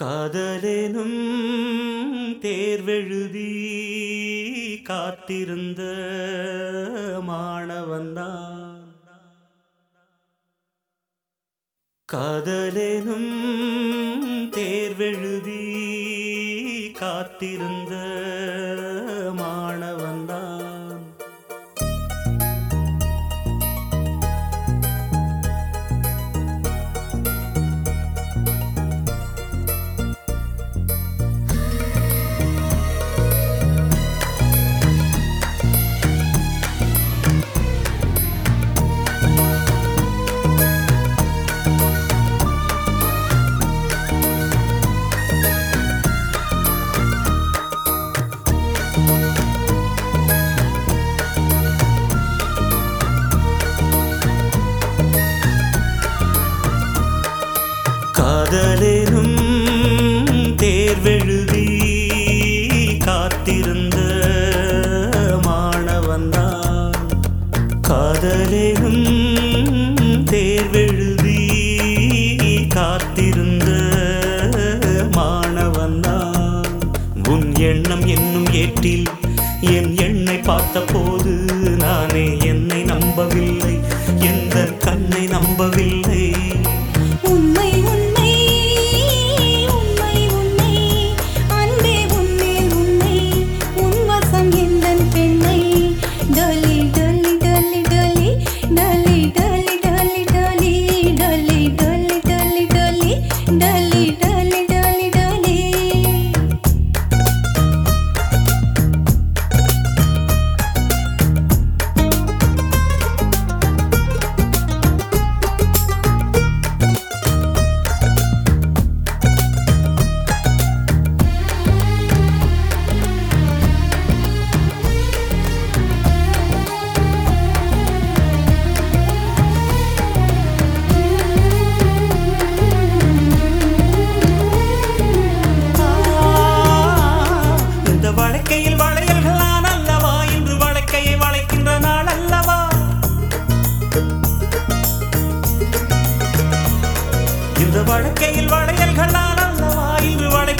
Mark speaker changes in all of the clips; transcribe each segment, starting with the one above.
Speaker 1: காதலெனும் தேர்வெழுதி காத்திருந்த மாணவன்தான் காதலெனும் தேர்வெழுதி காத்திருந்த காத்திருந்த மாணவன்தான் காதலேயும் தேர்வெழுதி காத்திருந்து மாணவன்தான் உன் எண்ணம் என்னும் ஏற்றில் என் எண்ணை பார்த்தபோது நானே என்னை நம்பவில்லை.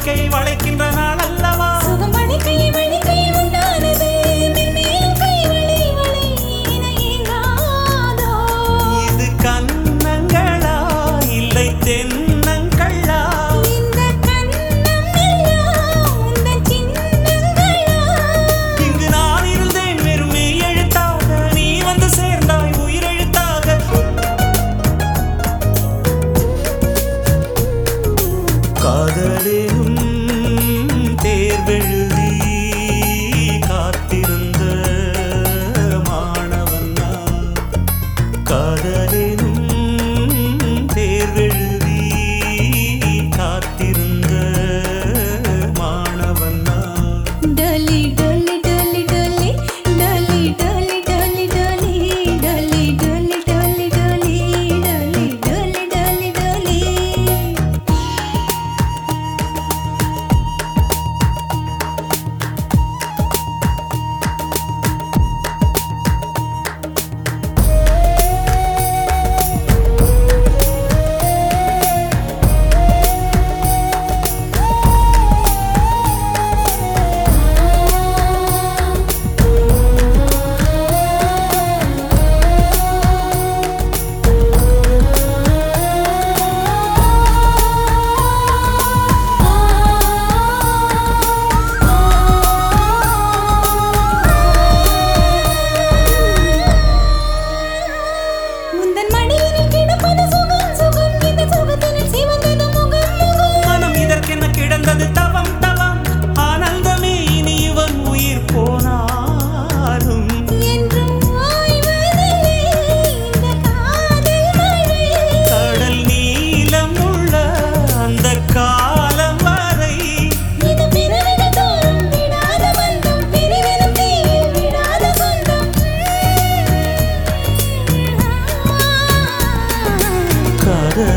Speaker 2: வாழ்க்கை
Speaker 1: காதலே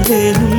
Speaker 1: Hallelujah.